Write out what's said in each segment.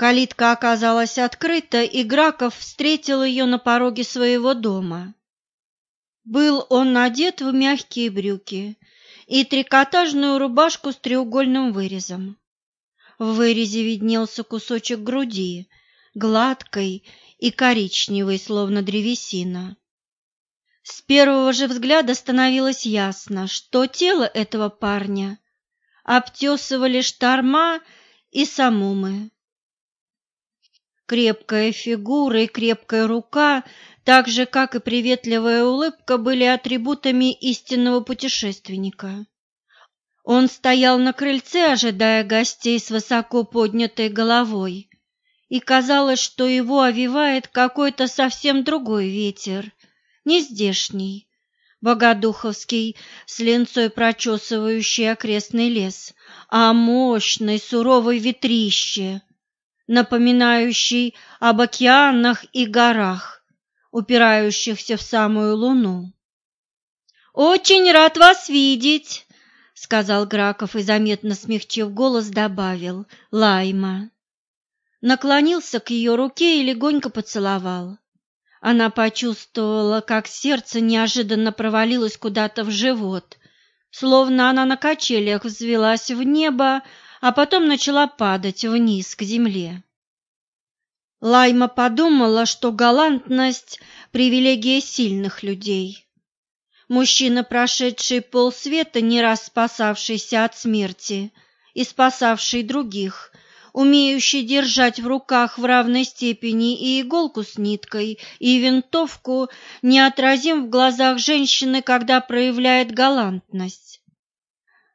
Калитка оказалась открыта, и Граков встретил ее на пороге своего дома. Был он одет в мягкие брюки и трикотажную рубашку с треугольным вырезом. В вырезе виднелся кусочек груди, гладкой и коричневой, словно древесина. С первого же взгляда становилось ясно, что тело этого парня обтесывали шторма и самумы. Крепкая фигура и крепкая рука, так же, как и приветливая улыбка, были атрибутами истинного путешественника. Он стоял на крыльце, ожидая гостей с высоко поднятой головой, и казалось, что его овивает какой-то совсем другой ветер, не здешний, богодуховский, с ленцой прочесывающий окрестный лес, а мощный суровый ветрище, напоминающий об океанах и горах, упирающихся в самую луну. «Очень рад вас видеть!» — сказал Граков и, заметно смягчив голос, добавил «Лайма» наклонился к ее руке и легонько поцеловал. Она почувствовала, как сердце неожиданно провалилось куда-то в живот, словно она на качелях взвелась в небо, а потом начала падать вниз к земле. Лайма подумала, что галантность – привилегия сильных людей. Мужчина, прошедший полсвета, не раз спасавшийся от смерти и спасавший других, умеющий держать в руках в равной степени и иголку с ниткой, и винтовку, неотразим в глазах женщины, когда проявляет галантность.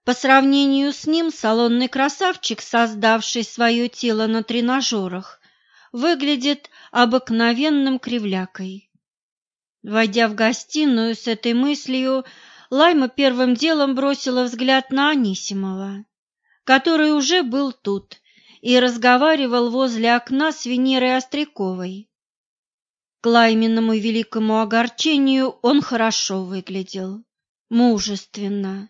По сравнению с ним салонный красавчик, создавший свое тело на тренажерах, выглядит обыкновенным кривлякой. Войдя в гостиную с этой мыслью, Лайма первым делом бросила взгляд на Анисимова, который уже был тут и разговаривал возле окна с Венерой Остряковой. К Лайминому великому огорчению он хорошо выглядел, мужественно.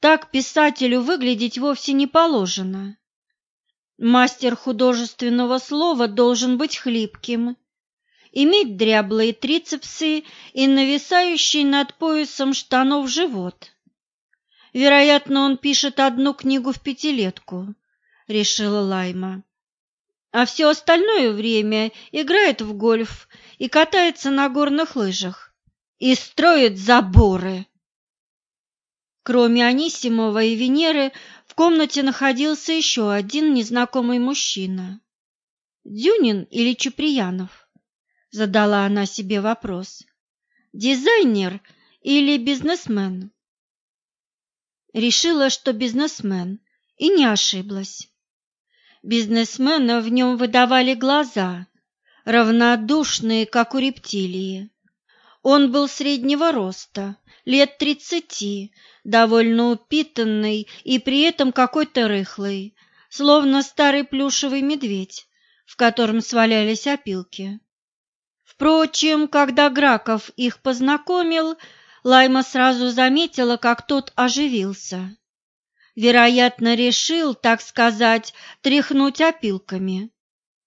Так писателю выглядеть вовсе не положено. Мастер художественного слова должен быть хлипким, иметь дряблые трицепсы и нависающий над поясом штанов живот. Вероятно, он пишет одну книгу в пятилетку, решила Лайма. А все остальное время играет в гольф и катается на горных лыжах и строит заборы. Кроме Анисимова и Венеры, в комнате находился еще один незнакомый мужчина. Дюнин или Чуприянов? Задала она себе вопрос. Дизайнер или бизнесмен? Решила, что бизнесмен, и не ошиблась. Бизнесмена в нем выдавали глаза, равнодушные, как у рептилии. Он был среднего роста, лет тридцати, довольно упитанный и при этом какой-то рыхлый, словно старый плюшевый медведь, в котором свалялись опилки. Впрочем, когда Граков их познакомил, Лайма сразу заметила, как тот оживился вероятно, решил, так сказать, тряхнуть опилками.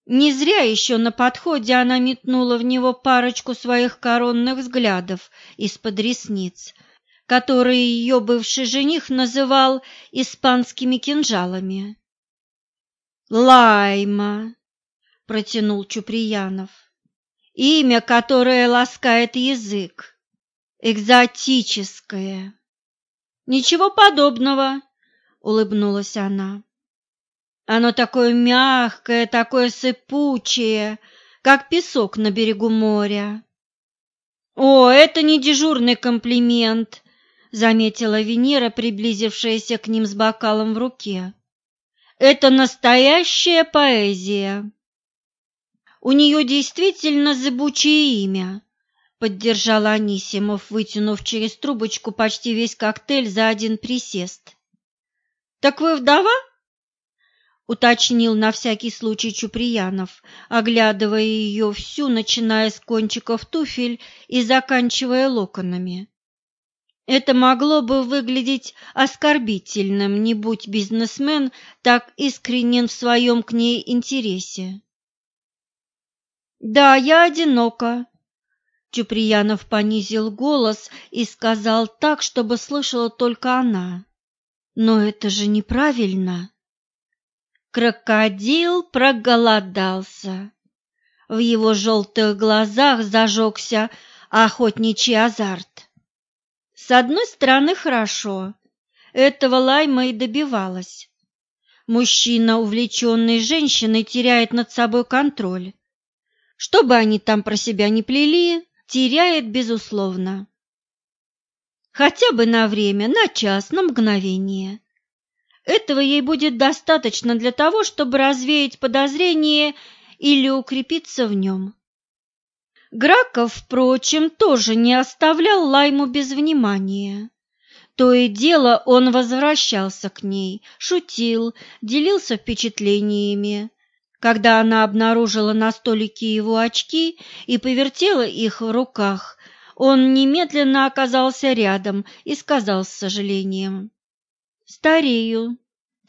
Не зря еще на подходе она метнула в него парочку своих коронных взглядов из-под ресниц, которые ее бывший жених называл испанскими кинжалами. «Лайма», — протянул Чуприянов, — «имя, которое ласкает язык, экзотическое». «Ничего подобного», улыбнулась она. Оно такое мягкое, такое сыпучее, как песок на берегу моря. О, это не дежурный комплимент, заметила Венера, приблизившаяся к ним с бокалом в руке. Это настоящая поэзия. У нее действительно зыбучее имя, поддержал Анисимов, вытянув через трубочку почти весь коктейль за один присест. «Так вы вдова?» — уточнил на всякий случай Чуприянов, оглядывая ее всю, начиная с кончиков туфель и заканчивая локонами. Это могло бы выглядеть оскорбительным, не будь бизнесмен так искренен в своем к ней интересе. «Да, я одинока», — Чуприянов понизил голос и сказал так, чтобы слышала только она. «Но это же неправильно». Крокодил проголодался. В его желтых глазах зажегся охотничий азарт. С одной стороны, хорошо. Этого Лайма и добивалась. Мужчина, увлеченный женщиной, теряет над собой контроль. Что бы они там про себя не плели, теряет безусловно. Хотя бы на время, на час, на мгновение. Этого ей будет достаточно для того, чтобы развеять подозрение или укрепиться в нем. Граков, впрочем, тоже не оставлял Лайму без внимания. То и дело он возвращался к ней, шутил, делился впечатлениями, когда она обнаружила на столике его очки и повертела их в руках, он немедленно оказался рядом и сказал с сожалением. «Старею,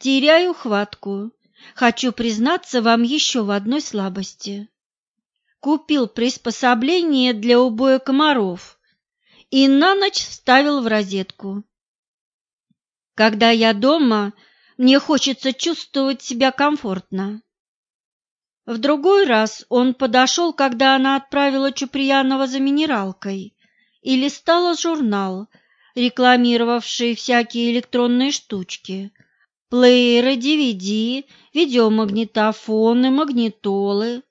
теряю хватку. Хочу признаться вам еще в одной слабости. Купил приспособление для убоя комаров и на ночь вставил в розетку. Когда я дома, мне хочется чувствовать себя комфортно. В другой раз он подошел, когда она отправила Чуприянова за минералкой, и листала журнал, рекламировавший всякие электронные штучки, плееры, DVD, видеомагнитофоны, магнитолы.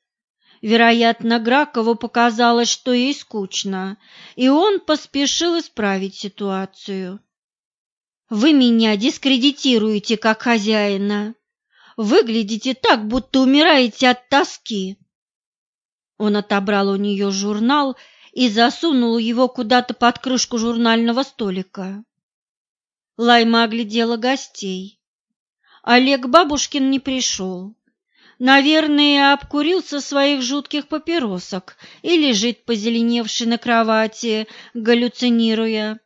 Вероятно, Гракову показалось, что ей скучно, и он поспешил исправить ситуацию. «Вы меня дискредитируете как хозяина», Выглядите так, будто умираете от тоски. Он отобрал у нее журнал и засунул его куда-то под крышку журнального столика. Лайма оглядела гостей. Олег Бабушкин не пришел. Наверное, обкурился своих жутких папиросок и лежит позеленевший на кровати, галлюцинируя.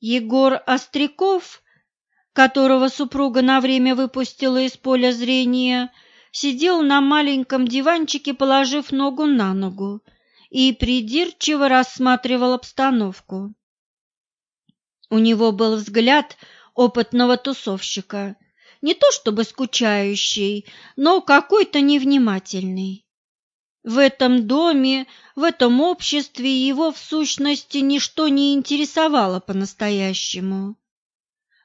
Егор Остряков которого супруга на время выпустила из поля зрения, сидел на маленьком диванчике, положив ногу на ногу, и придирчиво рассматривал обстановку. У него был взгляд опытного тусовщика, не то чтобы скучающий, но какой-то невнимательный. В этом доме, в этом обществе его в сущности ничто не интересовало по-настоящему.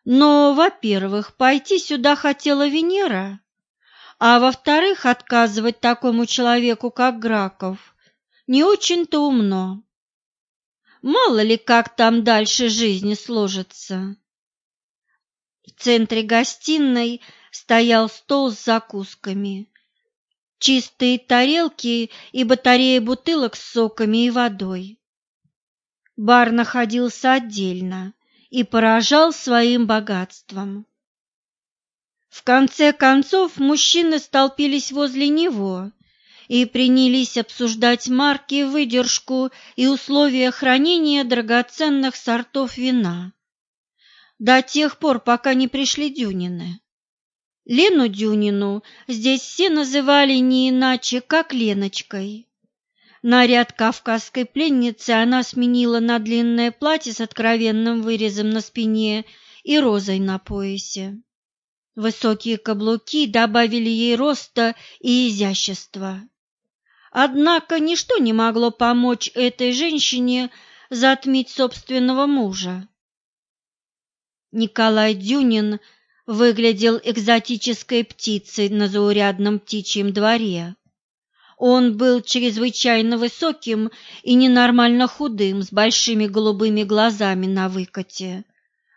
Но, во-первых, пойти сюда хотела Венера, а во-вторых, отказывать такому человеку, как Граков, не очень-то умно. Мало ли, как там дальше жизни сложится. В центре гостиной стоял стол с закусками, чистые тарелки и батарея бутылок с соками и водой. Бар находился отдельно, и поражал своим богатством. В конце концов мужчины столпились возле него и принялись обсуждать марки, выдержку и условия хранения драгоценных сортов вина до тех пор, пока не пришли Дюнины. Лену Дюнину здесь все называли не иначе, как Леночкой. Наряд кавказской пленницы она сменила на длинное платье с откровенным вырезом на спине и розой на поясе. Высокие каблуки добавили ей роста и изящества. Однако ничто не могло помочь этой женщине затмить собственного мужа. Николай Дюнин выглядел экзотической птицей на заурядном птичьем дворе. Он был чрезвычайно высоким и ненормально худым, с большими голубыми глазами на выкате,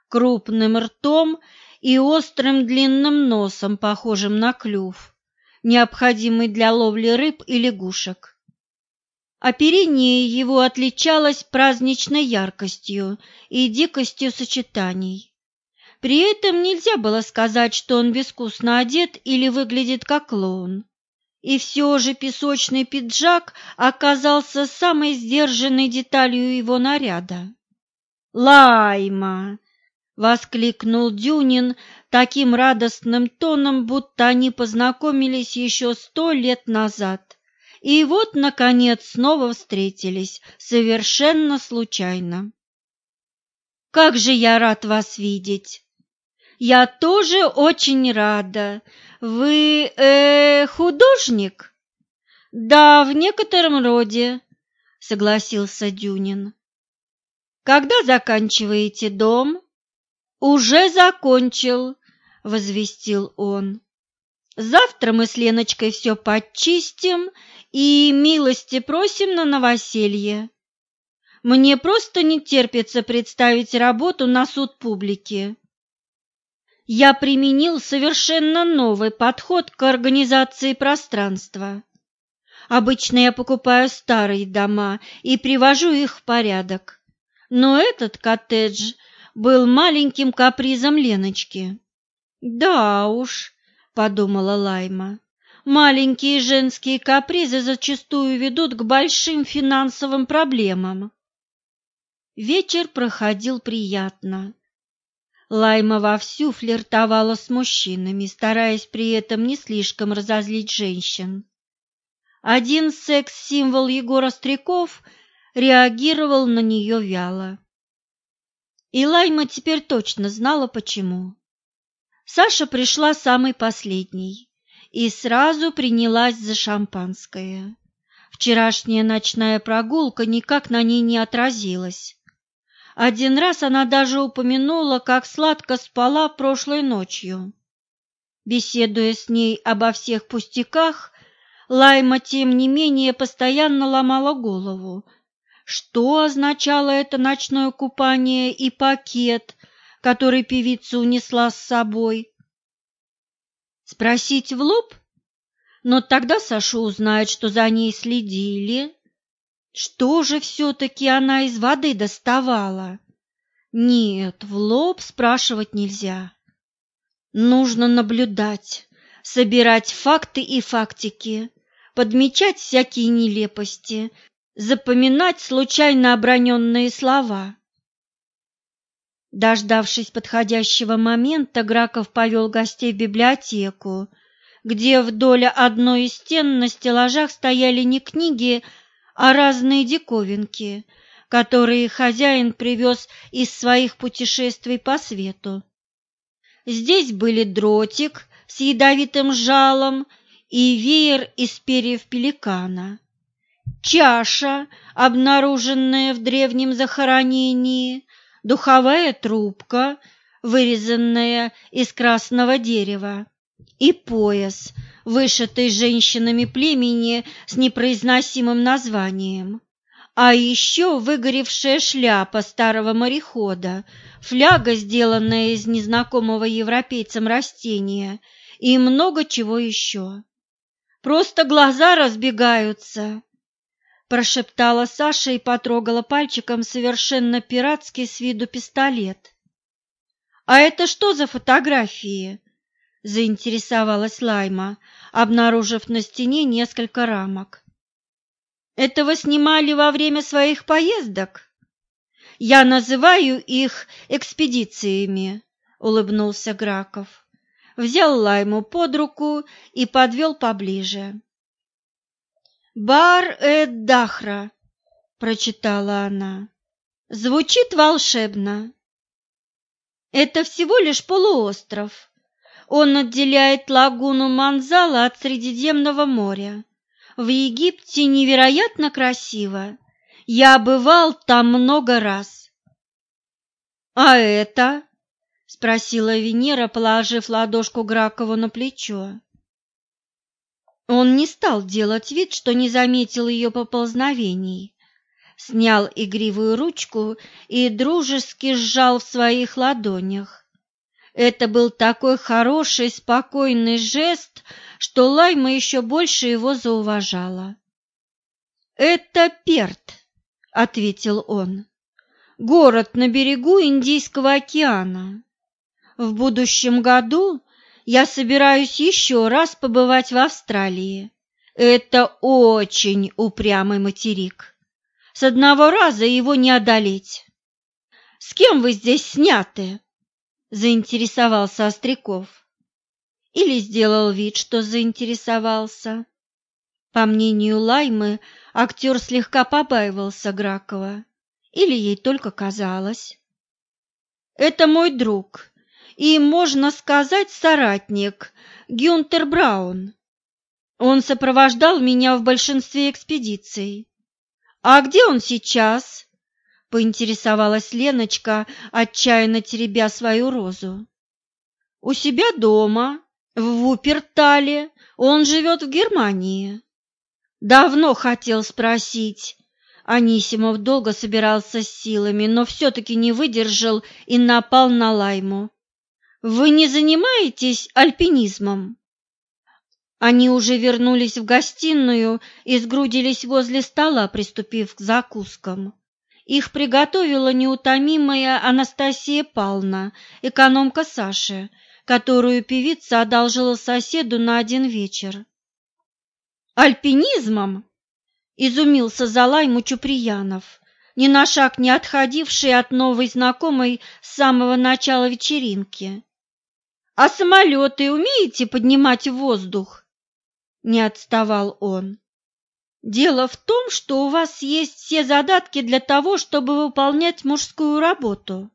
крупным ртом и острым длинным носом, похожим на клюв, необходимый для ловли рыб и лягушек. Оперение его отличалось праздничной яркостью и дикостью сочетаний. При этом нельзя было сказать, что он безвкусно одет или выглядит как клоун. И все же песочный пиджак оказался самой сдержанной деталью его наряда. Лайма!» — воскликнул Дюнин таким радостным тоном, будто они познакомились еще сто лет назад. И вот, наконец, снова встретились, совершенно случайно. «Как же я рад вас видеть!» «Я тоже очень рада. Вы, э, художник?» «Да, в некотором роде», — согласился Дюнин. «Когда заканчиваете дом?» «Уже закончил», — возвестил он. «Завтра мы с Леночкой все подчистим и милости просим на новоселье. Мне просто не терпится представить работу на суд публики. Я применил совершенно новый подход к организации пространства. Обычно я покупаю старые дома и привожу их в порядок. Но этот коттедж был маленьким капризом Леночки. «Да уж», — подумала Лайма, — «маленькие женские капризы зачастую ведут к большим финансовым проблемам». Вечер проходил приятно. Лайма вовсю флиртовала с мужчинами, стараясь при этом не слишком разозлить женщин. Один секс-символ Егора Стряков реагировал на нее вяло. И Лайма теперь точно знала, почему. Саша пришла самой последней и сразу принялась за шампанское. Вчерашняя ночная прогулка никак на ней не отразилась. Один раз она даже упомянула, как сладко спала прошлой ночью. Беседуя с ней обо всех пустяках, Лайма, тем не менее, постоянно ломала голову. Что означало это ночное купание и пакет, который певица унесла с собой? Спросить в лоб? Но тогда Саша узнает, что за ней следили. Что же все-таки она из воды доставала? Нет, в лоб спрашивать нельзя. Нужно наблюдать, собирать факты и фактики, подмечать всякие нелепости, запоминать случайно оброненные слова. Дождавшись подходящего момента, Граков повел гостей в библиотеку, где вдоль одной из стен на стеллажах стояли не книги, а разные диковинки, которые хозяин привез из своих путешествий по свету. Здесь были дротик с ядовитым жалом и веер из перьев пеликана. Чаша, обнаруженная в древнем захоронении, духовая трубка, вырезанная из красного дерева, и пояс, вышитый женщинами племени с непроизносимым названием. А еще выгоревшая шляпа старого морехода, фляга, сделанная из незнакомого европейцам растения, и много чего еще. Просто глаза разбегаются, прошептала Саша и потрогала пальчиком совершенно пиратский с виду пистолет. А это что за фотографии? Заинтересовалась Лайма, обнаружив на стене несколько рамок. Этого снимали во время своих поездок? Я называю их экспедициями, улыбнулся Граков взял Лайму под руку и подвел поближе. «Бар-эд-Дахра», — прочитала она. «Звучит волшебно. Это всего лишь полуостров. Он отделяет лагуну Манзала от Средиземного моря. В Египте невероятно красиво. Я бывал там много раз». «А это?» — спросила Венера, положив ладошку Гракову на плечо. Он не стал делать вид, что не заметил ее поползновений. Снял игривую ручку и дружески сжал в своих ладонях. Это был такой хороший, спокойный жест, что Лайма еще больше его зауважала. «Это Перт», — ответил он, — «город на берегу Индийского океана. В будущем году я собираюсь еще раз побывать в Австралии. Это очень упрямый материк. С одного раза его не одолеть. С кем вы здесь сняты?» – заинтересовался Остряков. Или сделал вид, что заинтересовался. По мнению Лаймы, актер слегка побаивался Гракова. Или ей только казалось. «Это мой друг и, можно сказать, соратник Гюнтер Браун. Он сопровождал меня в большинстве экспедиций. А где он сейчас?» – поинтересовалась Леночка, отчаянно теребя свою розу. «У себя дома, в Вупертале, он живет в Германии». «Давно хотел спросить». Анисимов долго собирался с силами, но все-таки не выдержал и напал на Лайму. «Вы не занимаетесь альпинизмом?» Они уже вернулись в гостиную и сгрудились возле стола, приступив к закускам. Их приготовила неутомимая Анастасия Павловна, экономка Саши, которую певица одолжила соседу на один вечер. «Альпинизмом?» – изумился Залай Мучуприянов, ни на шаг не отходивший от новой знакомой с самого начала вечеринки. «А самолеты умеете поднимать в воздух?» – не отставал он. Дело в том, что у вас есть все задатки для того, чтобы выполнять мужскую работу.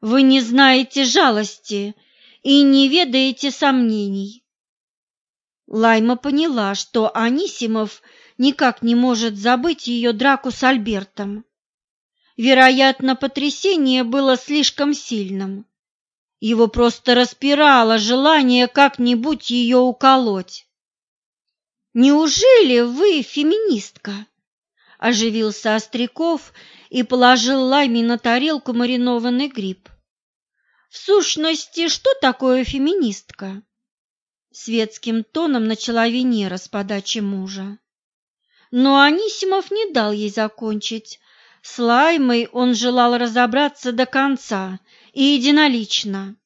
Вы не знаете жалости и не ведаете сомнений. Лайма поняла, что Анисимов никак не может забыть ее драку с Альбертом. Вероятно, потрясение было слишком сильным. Его просто распирало желание как-нибудь ее уколоть. «Неужели вы феминистка?» – оживился Остряков и положил Лайме на тарелку маринованный гриб. «В сущности, что такое феминистка?» Светским тоном начала Венера с подачи мужа. Но Анисимов не дал ей закончить. С Лаймой он желал разобраться до конца и единолично.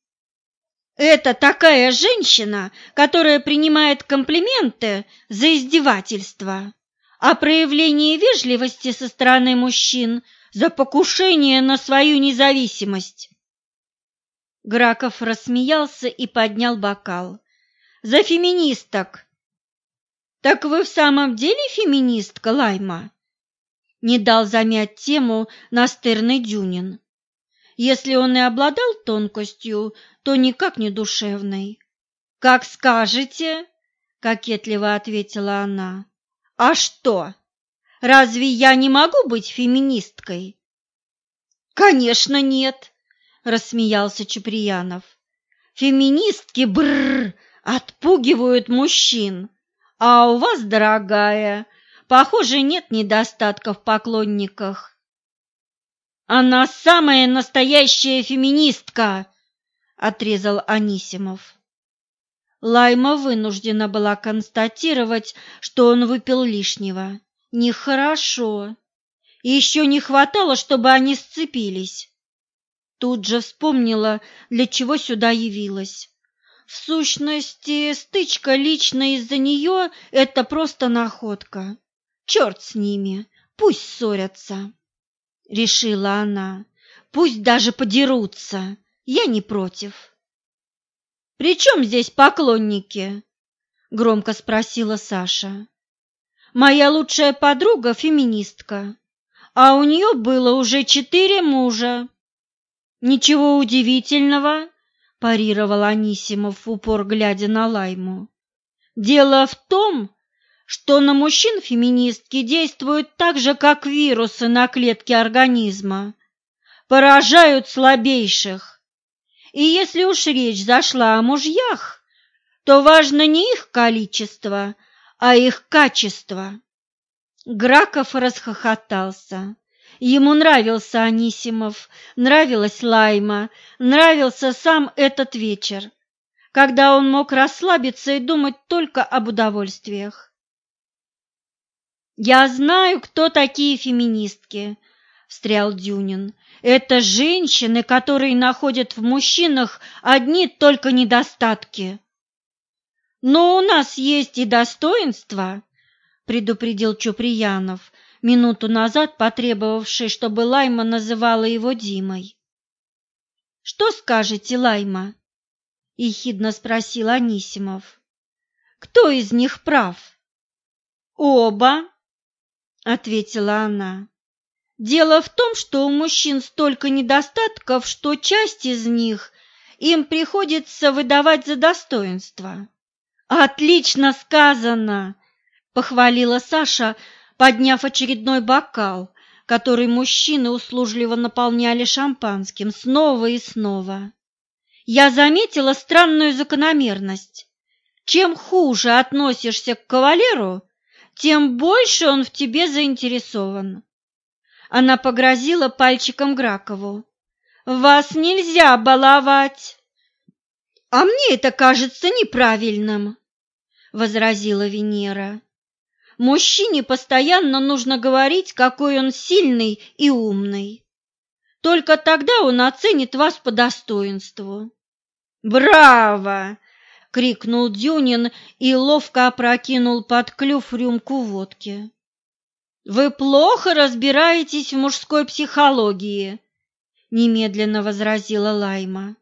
Это такая женщина, которая принимает комплименты за издевательство, а проявление вежливости со стороны мужчин за покушение на свою независимость. Граков рассмеялся и поднял бокал. «За феминисток!» «Так вы в самом деле феминистка, Лайма?» Не дал замять тему настырный Дюнин. Если он и обладал тонкостью, то никак не душевной. «Как скажете», — кокетливо ответила она. «А что? Разве я не могу быть феминисткой?» «Конечно нет», — рассмеялся Чеприянов. «Феминистки, бррр, отпугивают мужчин, а у вас, дорогая, похоже, нет недостатков в поклонниках. Она самая настоящая феминистка, отрезал Анисимов. Лайма вынуждена была констатировать, что он выпил лишнего. Нехорошо. Еще не хватало, чтобы они сцепились. Тут же вспомнила, для чего сюда явилась. В сущности, стычка лично из-за нее – это просто находка. Черт с ними, пусть ссорятся решила она. Пусть даже подерутся, я не против. «При чем здесь поклонники?» – громко спросила Саша. «Моя лучшая подруга – феминистка, а у нее было уже четыре мужа». «Ничего удивительного», – парировал Анисимов в упор, глядя на Лайму. «Дело в том, что на мужчин феминистки действуют так же, как вирусы на клетки организма, поражают слабейших. И если уж речь зашла о мужьях, то важно не их количество, а их качество. Граков расхохотался. Ему нравился Анисимов, нравилась Лайма, нравился сам этот вечер, когда он мог расслабиться и думать только об удовольствиях. «Я знаю, кто такие феминистки», – встрял Дюнин. «Это женщины, которые находят в мужчинах одни только недостатки». «Но у нас есть и достоинства», – предупредил Чуприянов, минуту назад потребовавший, чтобы Лайма называла его Димой. «Что скажете, Лайма?» – ехидно спросил Анисимов. «Кто из них прав?» «Оба», – ответила она. «Дело в том, что у мужчин столько недостатков, что часть из них им приходится выдавать за достоинство». «Отлично сказано!» – похвалила Саша, подняв очередной бокал, который мужчины услужливо наполняли шампанским снова и снова. Я заметила странную закономерность. Чем хуже относишься к кавалеру, тем больше он в тебе заинтересован. Она погрозила пальчиком Гракову. «Вас нельзя баловать!» «А мне это кажется неправильным», — возразила Венера. «Мужчине постоянно нужно говорить, какой он сильный и умный. Только тогда он оценит вас по достоинству». «Браво!» — крикнул Дюнин и ловко опрокинул под клюв рюмку водки. «Вы плохо разбираетесь в мужской психологии», — немедленно возразила Лайма.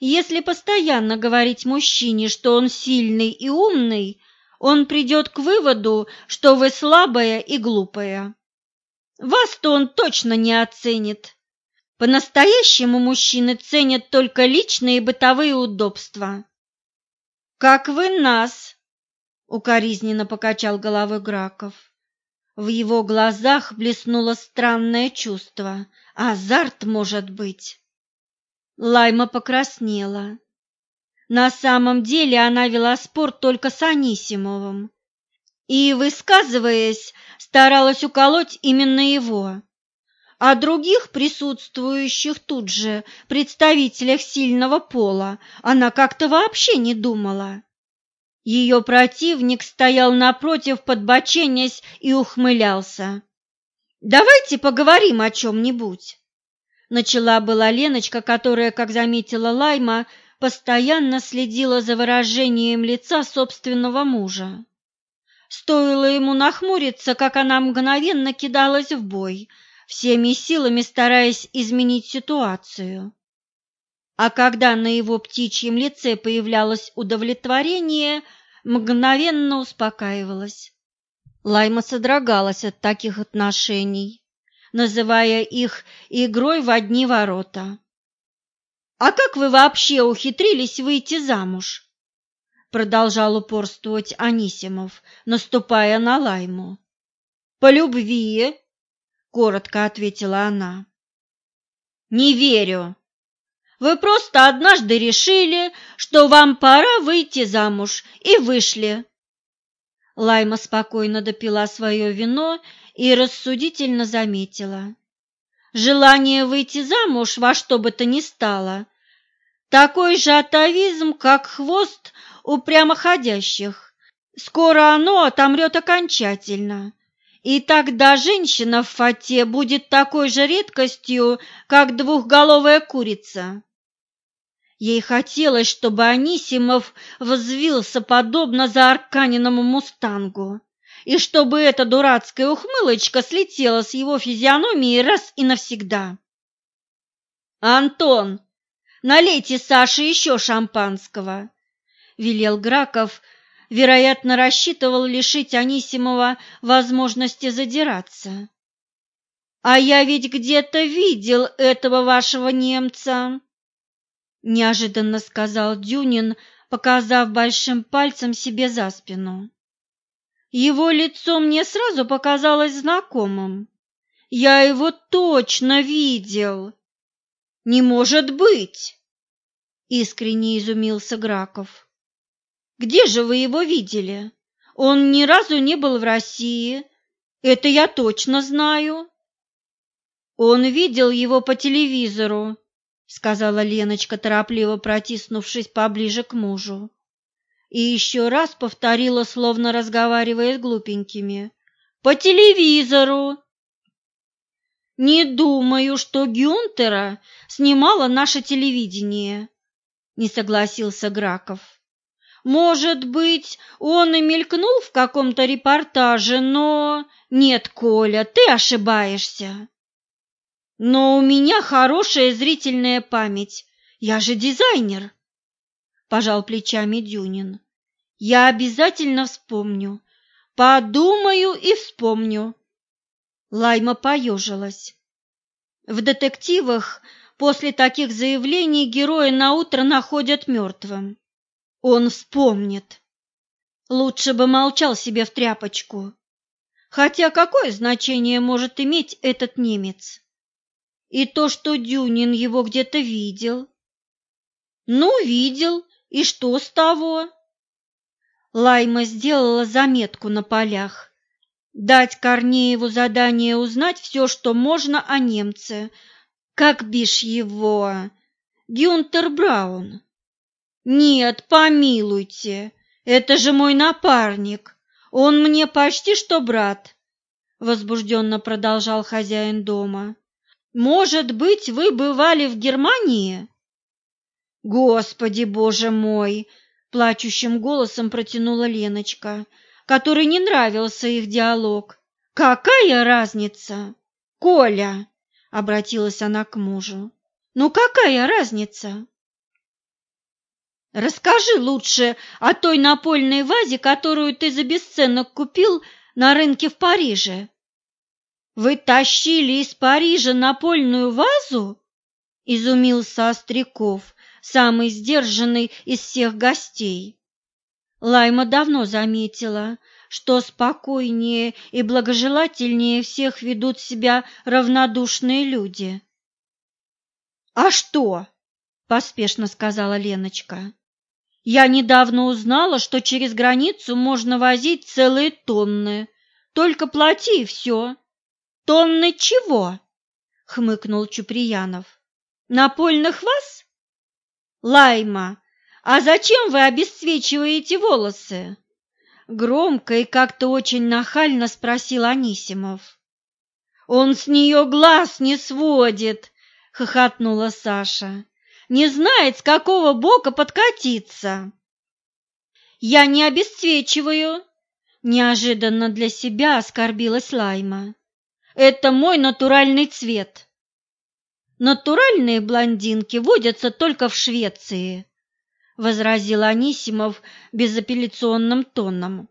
«Если постоянно говорить мужчине, что он сильный и умный, он придет к выводу, что вы слабая и глупая. Вас-то он точно не оценит. По-настоящему мужчины ценят только личные бытовые удобства. «Как вы нас!» — укоризненно покачал головой Граков. В его глазах блеснуло странное чувство. Азарт, может быть. Лайма покраснела. На самом деле она вела спор только с Анисимовым. И, высказываясь, старалась уколоть именно его. О других присутствующих тут же представителях сильного пола она как-то вообще не думала. Ее противник стоял напротив, подбоченясь и ухмылялся. «Давайте поговорим о чем-нибудь», — начала была Леночка, которая, как заметила Лайма, постоянно следила за выражением лица собственного мужа. Стоило ему нахмуриться, как она мгновенно кидалась в бой — всеми силами стараясь изменить ситуацию. А когда на его птичьем лице появлялось удовлетворение, мгновенно успокаивалась. Лайма содрогалась от таких отношений, называя их игрой в одни ворота. «А как вы вообще ухитрились выйти замуж?» Продолжал упорствовать Анисимов, наступая на Лайму. «По любви», коротко ответила она. Не верю. Вы просто однажды решили, что вам пора выйти замуж, и вышли. Лайма спокойно допила свое вино и рассудительно заметила. Желание выйти замуж во что бы то ни стало – такой же атовизм, как хвост у прямоходящих. Скоро оно отомрет окончательно, и тогда женщина в фате будет такой же редкостью, как двухголовая курица. Ей хотелось, чтобы Анисимов взвился подобно заарканенному мустангу, и чтобы эта дурацкая ухмылочка слетела с его физиономии раз и навсегда. «Антон, налейте Саше еще шампанского», — велел Граков, — вероятно, рассчитывал лишить Анисимова возможности задираться. «А я ведь где-то видел этого вашего немца!» Неожиданно сказал Дюнин, показав большим пальцем себе за спину. Его лицо мне сразу показалось знакомым. Я его точно видел. Не может быть! Искренне изумился Граков. Где же вы его видели? Он ни разу не был в России. Это я точно знаю. Он видел его по телевизору, сказала Леночка, торопливо протиснувшись поближе к мужу. И еще раз повторила, словно разговаривая с глупенькими. По телевизору. Не думаю, что Гюнтера снимало наше телевидение, не согласился Граков. Может быть, он и мелькнул в каком-то репортаже, но... Нет, Коля, ты ошибаешься. Но у меня хорошая зрительная память. Я же дизайнер. Пожал плечами Дюнин. Я обязательно вспомню. Подумаю и вспомню. Лайма поежилась. В детективах после таких заявлений героя наутро находят мертвым. Он вспомнит. Лучше бы молчал себе в тряпочку. Хотя какое значение может иметь этот немец? И то, что Дюнин его где-то видел. Ну, видел, и что с того? Лайма сделала заметку на полях. Дать Корнееву задание узнать все, что можно о немце. Как бишь его? Гюнтер Браун. «Нет, помилуйте, это же мой напарник, он мне почти что брат», — возбужденно продолжал хозяин дома. «Может быть, вы бывали в Германии?» «Господи, боже мой!» — плачущим голосом протянула Леночка, которой не нравился их диалог. «Какая разница?» «Коля!» — обратилась она к мужу. «Ну какая разница?» Расскажи лучше о той напольной вазе, которую ты за бесценок купил на рынке в Париже. Вы тащили из Парижа напольную вазу? Изумился Остряков, самый сдержанный из всех гостей. Лайма давно заметила, что спокойнее и благожелательнее всех ведут себя равнодушные люди. «А что?» – поспешно сказала Леночка. Я недавно узнала, что через границу можно возить целые тонны. Только плати и все. Тонны чего? хмыкнул Чуприянов. Напольных вас? Лайма, а зачем вы обесцвечиваете волосы? Громко и как-то очень нахально спросил Анисимов. Он с нее глаз не сводит, хохотнула Саша не знает, с какого бока подкатиться. Я не обесцвечиваю, неожиданно для себя оскорбилась Лайма. Это мой натуральный цвет. Натуральные блондинки водятся только в Швеции, возразил Анисимов безапелляционным тоном.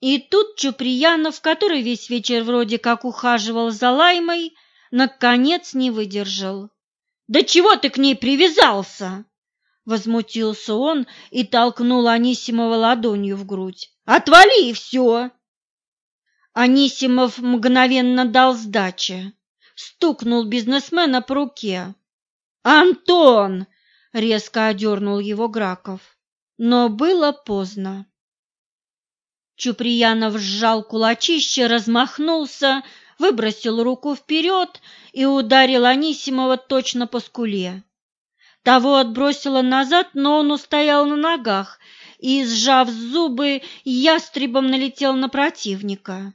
И тут Чуприянов, который весь вечер вроде как ухаживал за Лаймой, наконец не выдержал. Да чего ты к ней привязался? Возмутился он и толкнул Анисимова ладонью в грудь. Отвали и все! Анисимов мгновенно дал сдачи, стукнул бизнесмена по руке. «Антон!» — резко одернул его Граков. Но было поздно. Чуприянов сжал кулачище, размахнулся, выбросил руку вперед и ударил Анисимова точно по скуле. Того отбросило назад, но он устоял на ногах и, сжав зубы, ястребом налетел на противника.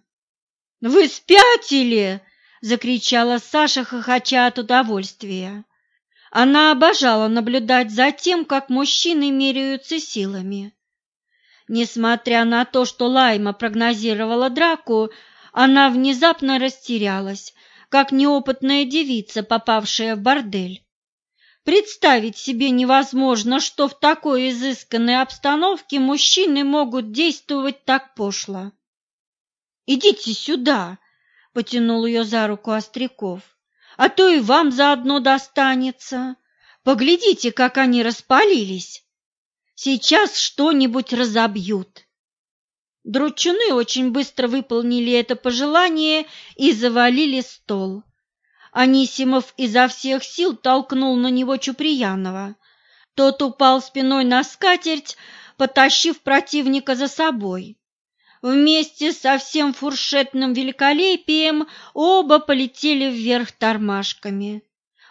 «Вы спятили!» — закричала Саша, хохоча от удовольствия. Она обожала наблюдать за тем, как мужчины меряются силами. Несмотря на то, что Лайма прогнозировала драку, она внезапно растерялась, как неопытная девица, попавшая в бордель. Представить себе невозможно, что в такой изысканной обстановке мужчины могут действовать так пошло. «Идите сюда!» — потянул ее за руку Остряков. «А то и вам заодно достанется. Поглядите, как они распалились. Сейчас что-нибудь разобьют». Дручуны очень быстро выполнили это пожелание и завалили стол. Анисимов изо всех сил толкнул на него Чуприянова. Тот упал спиной на скатерть, потащив противника за собой. Вместе со всем фуршетным великолепием оба полетели вверх тормашками.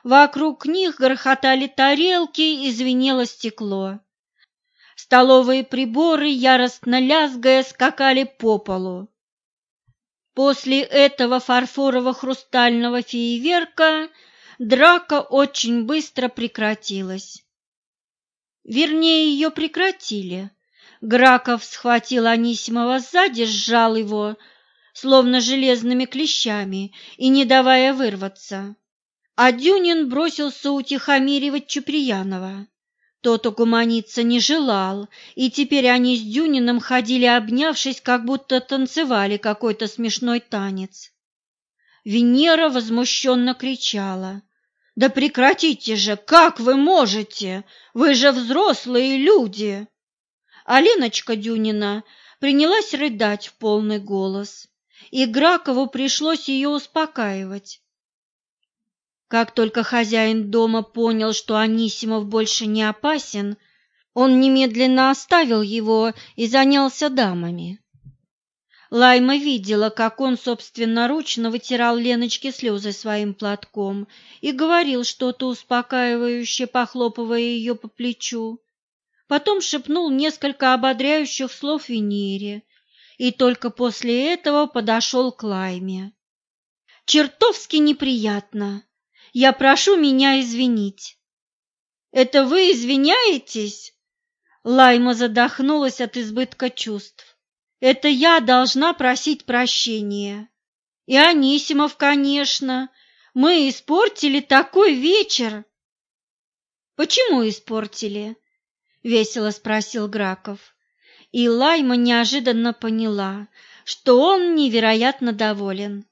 Вокруг них грохотали тарелки и звенело стекло. Столовые приборы, яростно лязгая, скакали по полу. После этого фарфорово-хрустального фейерверка драка очень быстро прекратилась. Вернее, ее прекратили, Граков схватил Анисимова сзади, сжал его, словно железными клещами, и не давая вырваться. А Дюнин бросился утихомиривать Чуприянова. Тот угомониться не желал, и теперь они с Дюниным ходили, обнявшись, как будто танцевали какой-то смешной танец. Венера возмущенно кричала. «Да прекратите же! Как вы можете? Вы же взрослые люди!» А Леночка Дюнина принялась рыдать в полный голос, и Гракову пришлось ее успокаивать. Как только хозяин дома понял, что Анисимов больше не опасен, он немедленно оставил его и занялся дамами. Лайма видела, как он собственноручно вытирал Леночке слезы своим платком и говорил что-то успокаивающее, похлопывая ее по плечу. Потом шепнул несколько ободряющих слов Венере и только после этого подошел к Лайме. «Чертовски неприятно. Я прошу меня извинить». «Это вы извиняетесь?» Лайма задохнулась от избытка чувств. Это я должна просить прощения. И Анисимов, конечно. Мы испортили такой вечер. Почему испортили? Весело спросил Граков. И Лайма неожиданно поняла, что он невероятно доволен.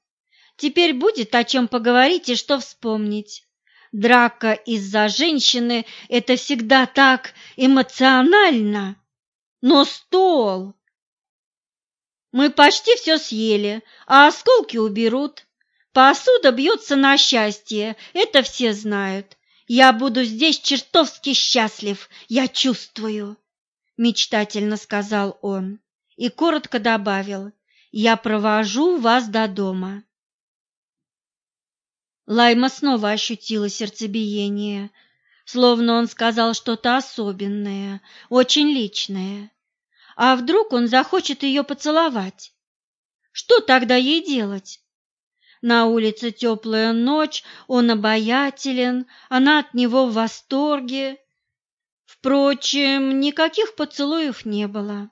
Теперь будет о чем поговорить и что вспомнить. Драка из-за женщины – это всегда так эмоционально. Но стол! Мы почти все съели, а осколки уберут. Посуда бьется на счастье, это все знают. Я буду здесь чертовски счастлив, я чувствую, мечтательно сказал он и коротко добавил: я провожу вас до дома. Лайма снова ощутила сердцебиение, словно он сказал что-то особенное, очень личное. А вдруг он захочет ее поцеловать? Что тогда ей делать? На улице теплая ночь, он обаятелен, она от него в восторге. Впрочем, никаких поцелуев не было.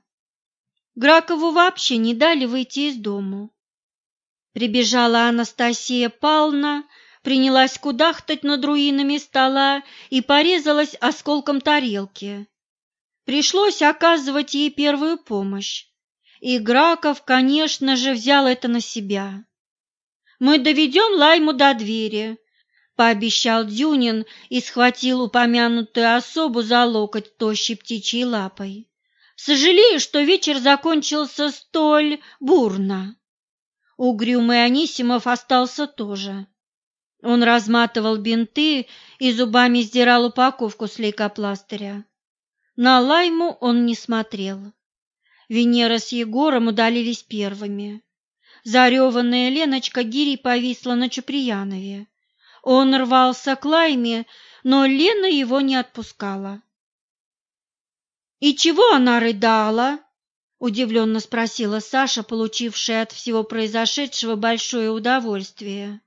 Гракову вообще не дали выйти из дому. Прибежала Анастасия Павловна, принялась кудахтать над руинами стола и порезалась осколком тарелки. Пришлось оказывать ей первую помощь. И Граков, конечно же, взял это на себя. «Мы доведем Лайму до двери», — пообещал Дюнин и схватил упомянутую особу за локоть тощей птичьей лапой. «Сожалею, что вечер закончился столь бурно». Угрюмый Анисимов остался тоже. Он разматывал бинты и зубами сдирал упаковку с лейкопластыря. На Лайму он не смотрел. Венера с Егором удалились первыми. Зареванная Леночка гирей повисла на Чуприянове. Он рвался к Лайме, но Лена его не отпускала. «И чего она рыдала?» – удивленно спросила Саша, получившая от всего произошедшего большое удовольствие.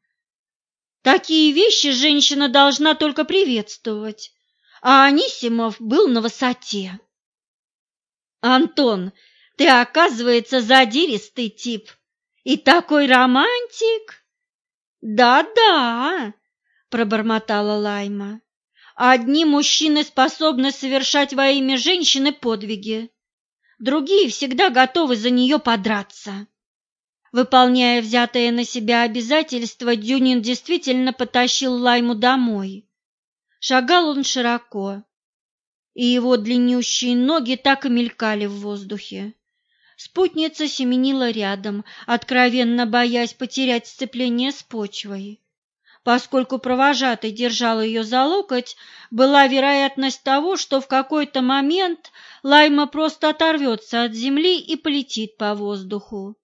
«Такие вещи женщина должна только приветствовать, а Анисимов был на высоте. «Антон, ты, оказывается, задиристый тип и такой романтик!» «Да-да», — пробормотала Лайма. «Одни мужчины способны совершать во имя женщины подвиги, другие всегда готовы за нее подраться». Выполняя взятое на себя обязательство, Дюнин действительно потащил Лайму домой. Шагал он широко, и его длиннющие ноги так и мелькали в воздухе. Спутница семенила рядом, откровенно боясь потерять сцепление с почвой. Поскольку провожатый держал ее за локоть, была вероятность того, что в какой-то момент Лайма просто оторвется от земли и полетит по воздуху.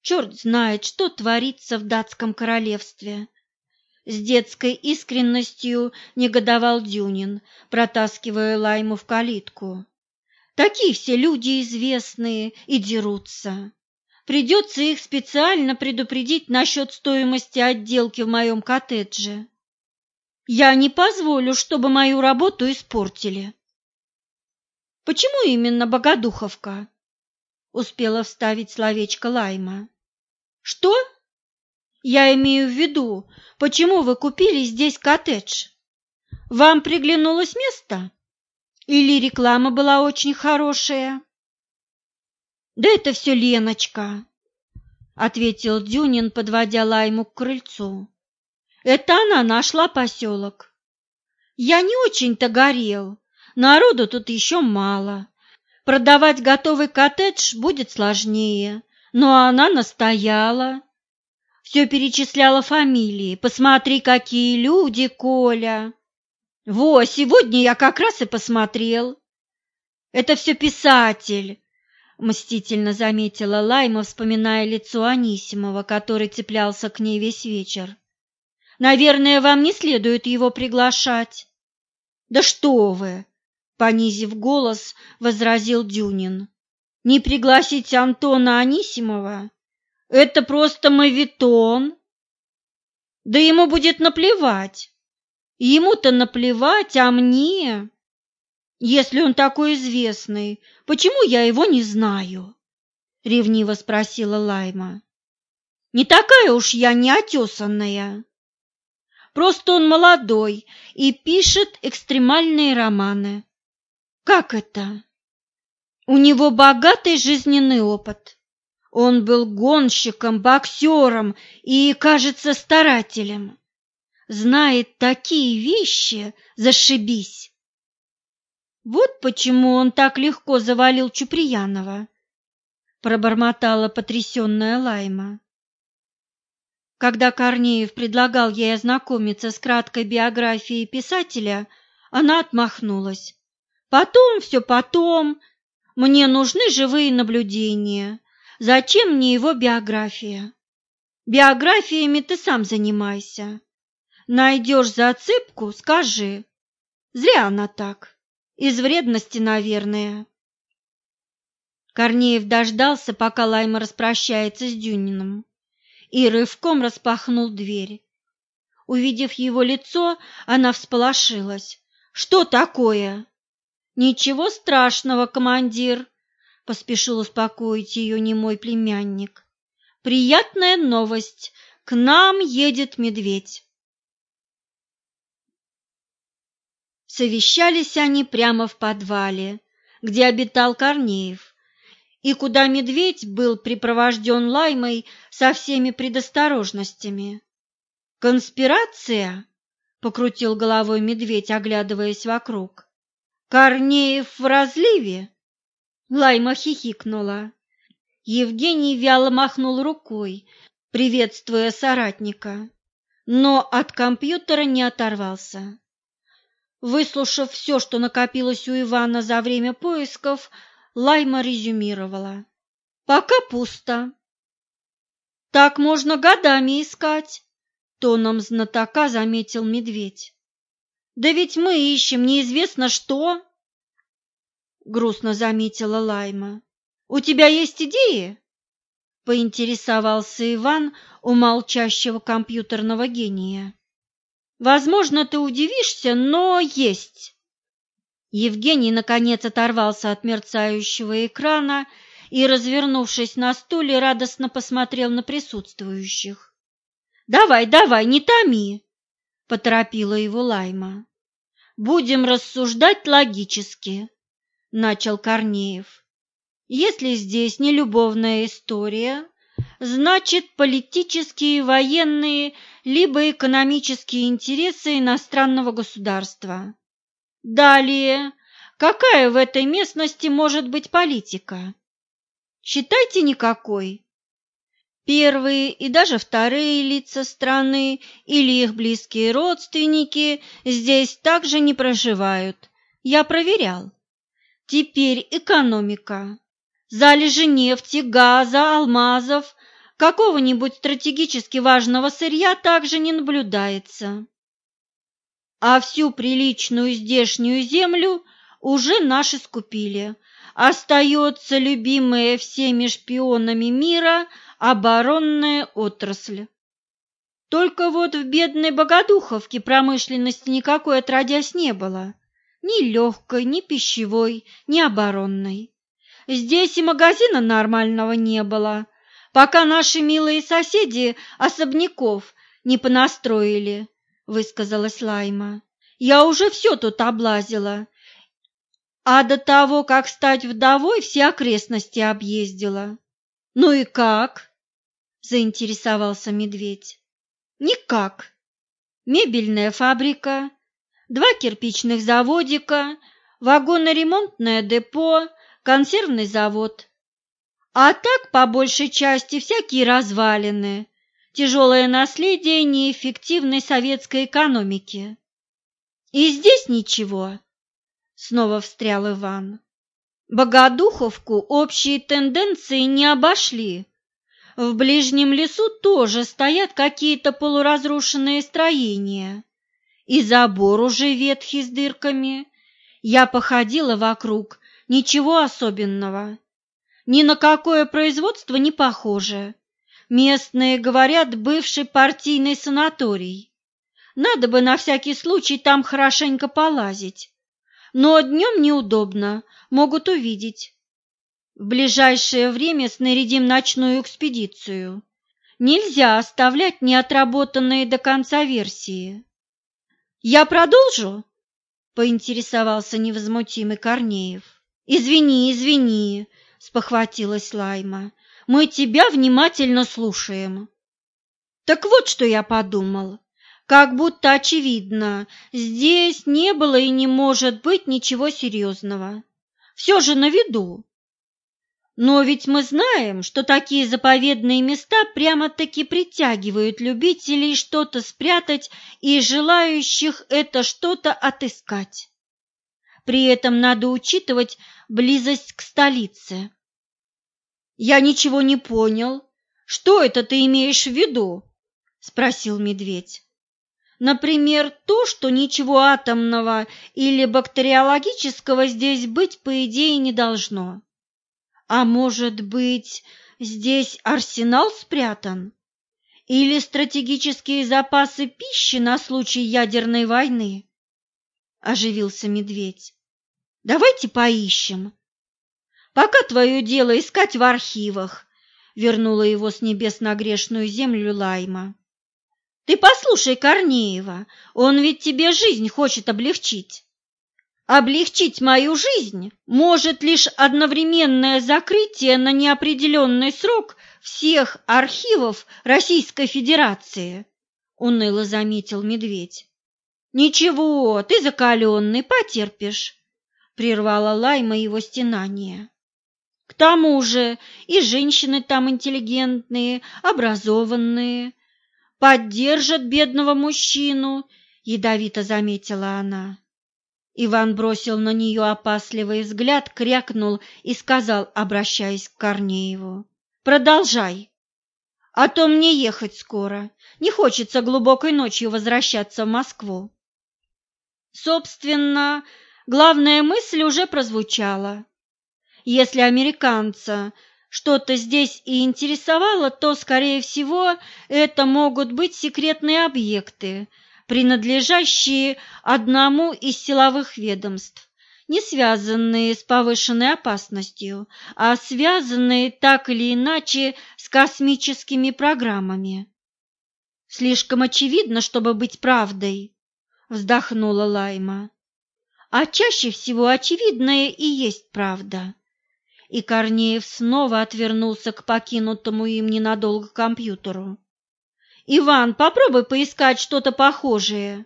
Черт знает, что творится в датском королевстве. С детской искренностью негодовал Дюнин, протаскивая Лайму в калитку. Такие все люди известные и дерутся. Придется их специально предупредить насчет стоимости отделки в моем коттедже. Я не позволю, чтобы мою работу испортили. Почему именно Богодуховка? Успела вставить словечко Лайма. Что? Я имею в виду, почему вы купили здесь коттедж? Вам приглянулось место? Или реклама была очень хорошая? Да это все Леночка, ответил Дюнин, подводя Лайму к крыльцу. Это она нашла поселок. Я не очень-то горел, народу тут еще мало. Продавать готовый коттедж будет сложнее, но она настояла. Все перечисляла фамилии. Посмотри, какие люди, Коля. Во, сегодня я как раз и посмотрел. Это все писатель, мстительно заметила Лайма, вспоминая лицо Анисимова, который цеплялся к ней весь вечер. Наверное, вам не следует его приглашать. Да что вы, понизив голос, возразил Дюнин. Не пригласить Антона Анисимова? Это просто мавитон. Да ему будет наплевать. Ему-то наплевать, а мне... Если он такой известный, почему я его не знаю? Ревниво спросила Лайма. Не такая уж я неотесанная. Просто он молодой и пишет экстремальные романы. Как это? У него богатый жизненный опыт. Он был гонщиком, боксером и, кажется, старателем знает такие вещи, зашибись. Вот почему он так легко завалил Чуприянова, пробормотала потрясенная Лайма. Когда Корнеев предлагал ей ознакомиться с краткой биографией писателя, она отмахнулась. Потом, все потом. Мне нужны живые наблюдения. Зачем мне его биография? Биографиями ты сам занимайся. Найдешь зацепку, скажи. Зря она так. Из вредности, наверное. Корнеев дождался, пока Лайма распрощается с Дюниным, и рывком распахнул дверь. Увидев его лицо, она всполошилась. «Что такое?» «Ничего страшного, командир», — поспешил успокоить ее немой племянник. «Приятная новость. К нам едет медведь». Совещались они прямо в подвале, где обитал Корнеев, и куда медведь был припровожден Лаймой со всеми предосторожностями. «Конспирация?» — покрутил головой медведь, оглядываясь вокруг. «Корнеев в разливе?» Лайма хихикнула. Евгений вяло махнул рукой, приветствуя соратника, но от компьютера не оторвался. Выслушав все, что накопилось у Ивана за время поисков, Лайма резюмировала. «Пока пусто». «Так можно годами искать», — тоном знатока заметил медведь. «Да ведь мы ищем неизвестно что», — грустно заметила Лайма. «У тебя есть идеи?» — поинтересовался Иван у молчащего компьютерного гения. Возможно, ты удивишься, но есть. Евгений наконец оторвался от мерцающего экрана и, развернувшись на стуле, радостно посмотрел на присутствующих. «Давай, давай, не томи!» – поторопила его Лайма. «Будем рассуждать логически», – начал Корнеев. «Если здесь не любовная история, значит, политические военные либо экономические интересы иностранного государства. Далее, какая в этой местности может быть политика? Считайте никакой. Первые и даже вторые лица страны или их близкие родственники здесь также не проживают. Я проверял. Теперь экономика. Залежи нефти, газа, алмазов, какого-нибудь стратегически важного сырья также не наблюдается. А всю приличную здешнюю землю уже наши скупили. Остается любимая всеми шпионами мира оборонная отрасль. Только вот в бедной Богодуховке промышленности никакой отродясь не было. Ни легкой, ни пищевой, ни оборонной. Здесь и магазина нормального не было, пока наши милые соседи особняков не понастроили, высказалась Лайма. Я уже все тут облазила, а до того, как стать вдовой, все окрестности объездила. Ну и как? заинтересовался медведь. Никак. Мебельная фабрика, два кирпичных заводика, вагоноремонтное депо, консервный завод. А так, по большей части, всякие развалины, тяжелое наследие неэффективной советской экономики. И здесь ничего, снова встрял Иван. Богодуховку общие тенденции не обошли. В ближнем лесу тоже стоят какие-то полуразрушенные строения. И забор уже ветхий с дырками. Я походила вокруг, ничего особенного. Ни на какое производство не похоже. Местные говорят, бывший партийный санаторий. Надо бы на всякий случай там хорошенько полазить. Но днем неудобно, могут увидеть. В ближайшее время снарядим ночную экспедицию. Нельзя оставлять неотработанные до конца версии. Я продолжу? поинтересовался невозмутимый Корнеев. Извини, извини, спохватилась Лайма. Мы тебя внимательно слушаем. Так вот, что я подумал. Как будто очевидно, здесь не было и не может быть ничего серьезного. Все же на виду. Но ведь мы знаем, что такие заповедные места прямо-таки притягивают любителей что-то спрятать и желающих это что-то отыскать. При этом надо учитывать близость к столице. Я ничего не понял. Что это ты имеешь в виду? спросил медведь. Например, то, что ничего атомного или бактериологического здесь быть по идее не должно. А может быть, здесь арсенал спрятан? Или стратегические запасы пищи на случай ядерной войны? Оживился медведь. Давайте поищем. Пока твое дело искать в архивах, вернула его с небес на грешную землю Лайма. Ты послушай Корнеева, он ведь тебе жизнь хочет облегчить. Облегчить мою жизнь может лишь одновременное закрытие на неопределенный срок всех архивов Российской Федерации, уныло заметил медведь. Ничего, ты закаленный, потерпишь, прервала Лайма его стенание. К тому же и женщины там интеллигентные, образованные, поддержат бедного мужчину, ядовито заметила она. Иван бросил на нее опасливый взгляд, крякнул и сказал, обращаясь к Корнееву. «Продолжай, а то мне ехать скоро. Не хочется глубокой ночью возвращаться в Москву». Собственно, главная мысль уже прозвучала. Если американца что-то здесь и интересовало, то, скорее всего, это могут быть секретные объекты, принадлежащие одному из силовых ведомств, не связанные с повышенной опасностью, а связанные так или иначе с космическими программами. Слишком очевидно, чтобы быть правдой, вздохнула Лайма. А чаще всего очевидное и есть правда. И Корнеев снова отвернулся к покинутому им ненадолго компьютеру. Иван, попробуй поискать что-то похожее,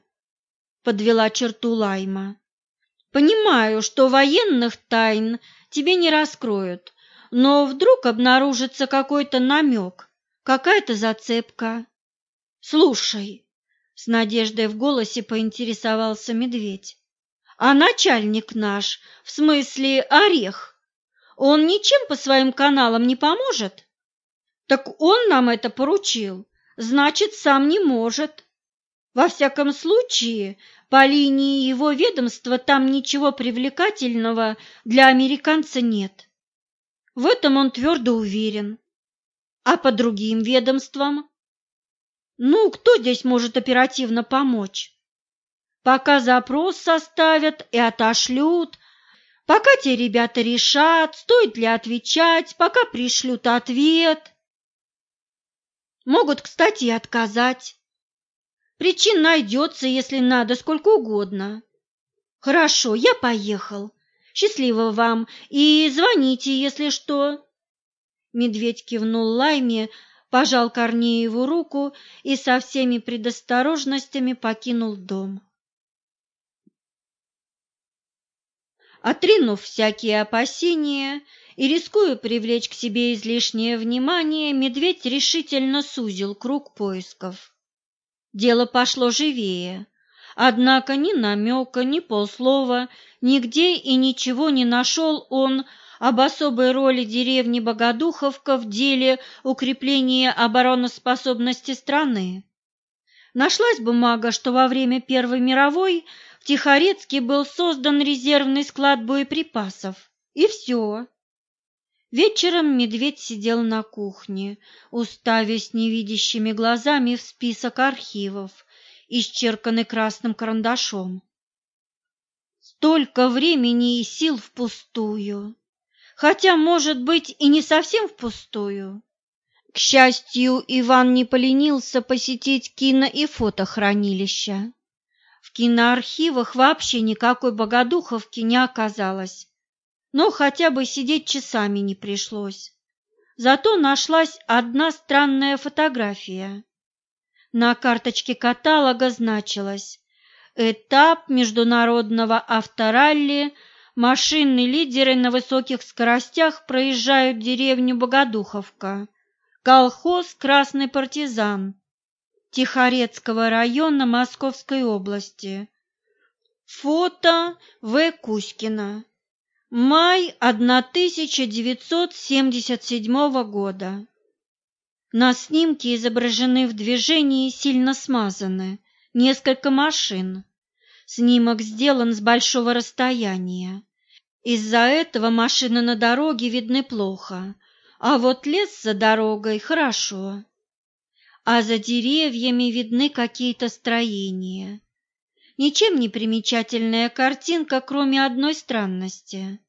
подвела черту Лайма. Понимаю, что военных тайн тебе не раскроют, но вдруг обнаружится какой-то намек, какая-то зацепка. Слушай, с надеждой в голосе поинтересовался медведь. А начальник наш, в смысле орех, он ничем по своим каналам не поможет? Так он нам это поручил значит, сам не может. Во всяком случае, по линии его ведомства там ничего привлекательного для американца нет. В этом он твердо уверен. А по другим ведомствам? Ну, кто здесь может оперативно помочь? пока запрос составят и отошлют, пока те ребята решат, стоит ли отвечать, пока пришлют ответ. Могут, кстати, отказать. Причин найдется, если надо, сколько угодно. Хорошо, я поехал. Счастливо вам и звоните, если что. Медведь кивнул Лайме, пожал Корнееву руку и со всеми предосторожностями покинул дом. Отринув всякие опасения и рискуя привлечь к себе излишнее внимание, медведь решительно сузил круг поисков. Дело пошло живее, однако ни намека, ни полслова, нигде и ничего не нашел он об особой роли деревни Богодуховка в деле укрепления обороноспособности страны. Нашлась бумага, что во время Первой мировой Тихорецке был создан резервный склад боеприпасов. И все. Вечером медведь сидел на кухне, уставясь невидящими глазами в список архивов, исчерканный красным карандашом. Столько времени и сил впустую, хотя, может быть, и не совсем впустую. К счастью, Иван не поленился посетить кино- и фотохранилища. В киноархивах вообще никакой богодуховки не оказалось, но хотя бы сидеть часами не пришлось. Зато нашлась одна странная фотография. На карточке каталога значилось «Этап международного авторалли. Машинные лидеры на высоких скоростях проезжают деревню Богодуховка. Колхоз «Красный партизан». Тихорецкого района Московской области. Фото В. Кузькина. Май 1977 года. На снимке изображены в движении сильно смазаны несколько машин. Снимок сделан с большого расстояния. Из-за этого машины на дороге видны плохо, а вот лес за дорогой хорошо а за деревьями видны какие-то строения. Ничем не примечательная картинка, кроме одной странности.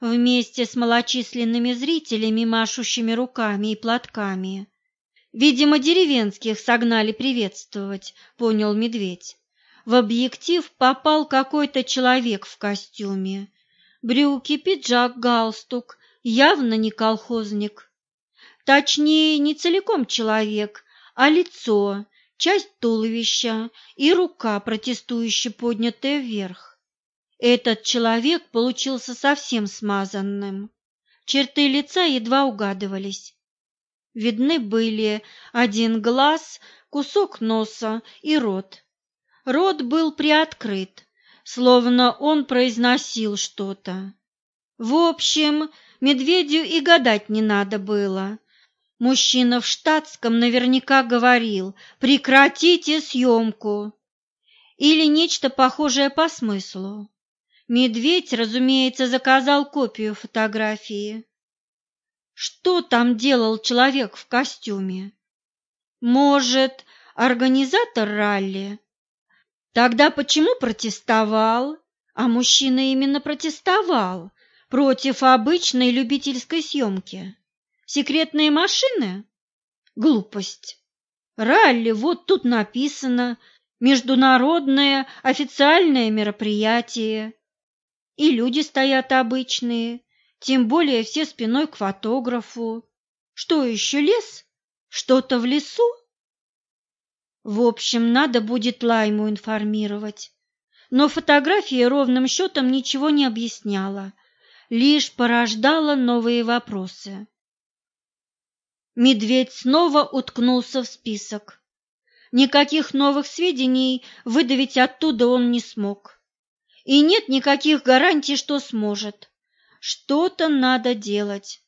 Вместе с малочисленными зрителями, машущими руками и платками. Видимо, деревенских согнали приветствовать, понял медведь. В объектив попал какой-то человек в костюме. Брюки, пиджак, галстук, явно не колхозник. Точнее, не целиком человек, а лицо, часть туловища и рука, протестующе поднятая вверх. Этот человек получился совсем смазанным. Черты лица едва угадывались. Видны были один глаз, кусок носа и рот. Рот был приоткрыт, словно он произносил что-то. В общем, медведю и гадать не надо было. Мужчина в штатском наверняка говорил «прекратите съемку» или нечто похожее по смыслу. Медведь, разумеется, заказал копию фотографии. Что там делал человек в костюме? Может, организатор ралли? Тогда почему протестовал? А мужчина именно протестовал против обычной любительской съемки. Секретные машины? Глупость. Ралли, вот тут написано «Международное официальное мероприятие». И люди стоят обычные, тем более все спиной к фотографу. Что еще, лес? Что-то в лесу? В общем, надо будет Лайму информировать. Но фотография ровным счетом ничего не объясняла, лишь порождала новые вопросы. Медведь снова уткнулся в список. Никаких новых сведений выдавить оттуда он не смог. И нет никаких гарантий, что сможет. Что-то надо делать.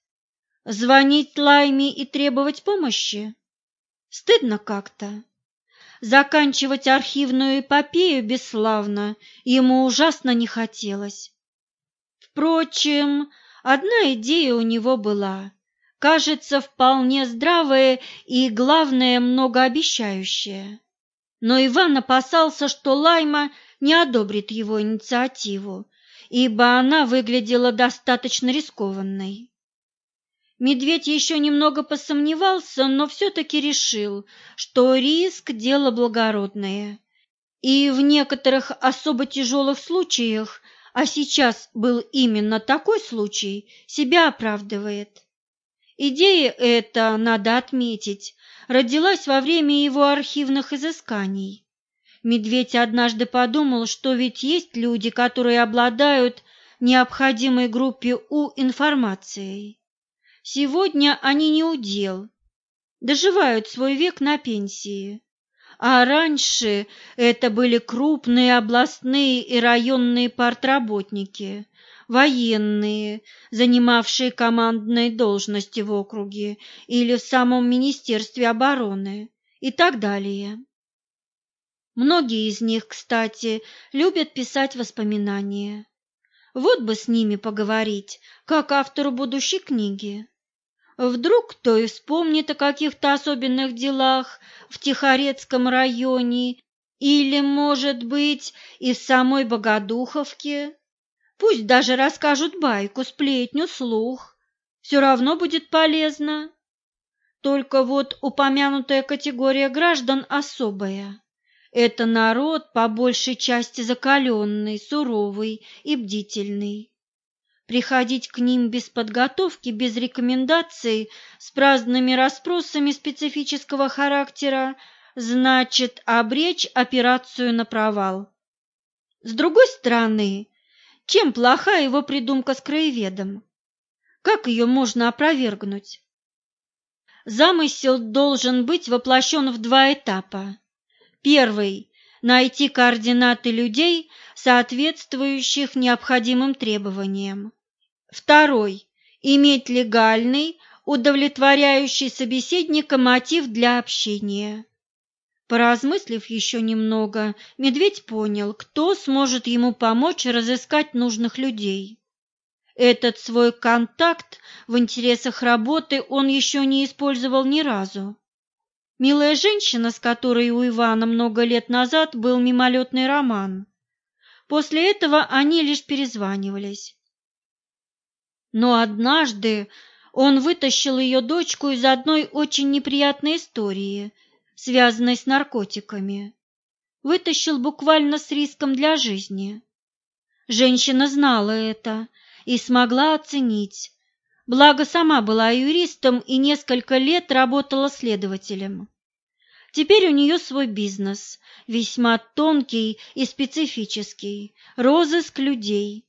Звонить Лайме и требовать помощи? Стыдно как-то. Заканчивать архивную эпопею бесславно ему ужасно не хотелось. Впрочем, одна идея у него была кажется вполне здравое и, главное, многообещающее. Но Иван опасался, что Лайма не одобрит его инициативу, ибо она выглядела достаточно рискованной. Медведь еще немного посомневался, но все-таки решил, что риск – дело благородное. И в некоторых особо тяжелых случаях, а сейчас был именно такой случай, себя оправдывает. Идея эта, надо отметить, родилась во время его архивных изысканий. Медведь однажды подумал, что ведь есть люди, которые обладают необходимой группе У информацией. Сегодня они не удел, доживают свой век на пенсии. А раньше это были крупные областные и районные партработники, военные, занимавшие командные должности в округе или в самом Министерстве обороны и так далее. Многие из них, кстати, любят писать воспоминания. Вот бы с ними поговорить, как автору будущей книги. Вдруг кто и вспомнит о каких-то особенных делах в Тихорецком районе или, может быть, и самой Богодуховке. Пусть даже расскажут байку, сплетню, слух. Все равно будет полезно. Только вот упомянутая категория граждан особая. Это народ, по большей части закаленный, суровый и бдительный. Приходить к ним без подготовки, без рекомендаций, с праздными расспросами специфического характера, значит обречь операцию на провал. С другой стороны, чем плоха его придумка с краеведом? Как ее можно опровергнуть? Замысел должен быть воплощен в два этапа. Первый – найти координаты людей, соответствующих необходимым требованиям. Второй – иметь легальный, удовлетворяющий собеседника мотив для общения. Поразмыслив еще немного, медведь понял, кто сможет ему помочь разыскать нужных людей. Этот свой контакт в интересах работы он еще не использовал ни разу. Милая женщина, с которой у Ивана много лет назад был мимолетный роман. После этого они лишь перезванивались. Но однажды он вытащил ее дочку из одной очень неприятной истории, связанной с наркотиками. Вытащил буквально с риском для жизни. Женщина знала это и смогла оценить. Благо сама была юристом и несколько лет работала следователем. Теперь у нее свой бизнес, весьма тонкий и специфический, розыск людей.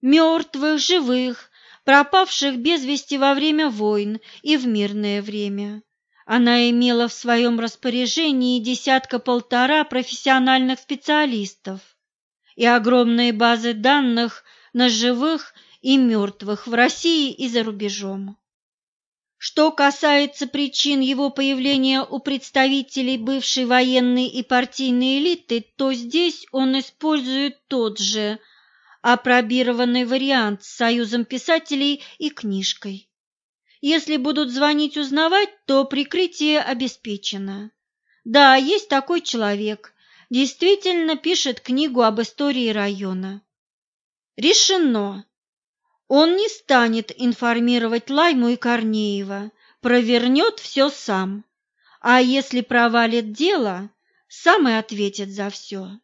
Мертвых, живых, пропавших без вести во время войн и в мирное время. Она имела в своем распоряжении десятка-полтора профессиональных специалистов и огромные базы данных на живых и мертвых в России и за рубежом. Что касается причин его появления у представителей бывшей военной и партийной элиты, то здесь он использует тот же – апробированный вариант с союзом писателей и книжкой. Если будут звонить узнавать, то прикрытие обеспечено. Да, есть такой человек, действительно пишет книгу об истории района. Решено. Он не станет информировать Лайму и Корнеева, провернет все сам. А если провалит дело, сам и ответит за все.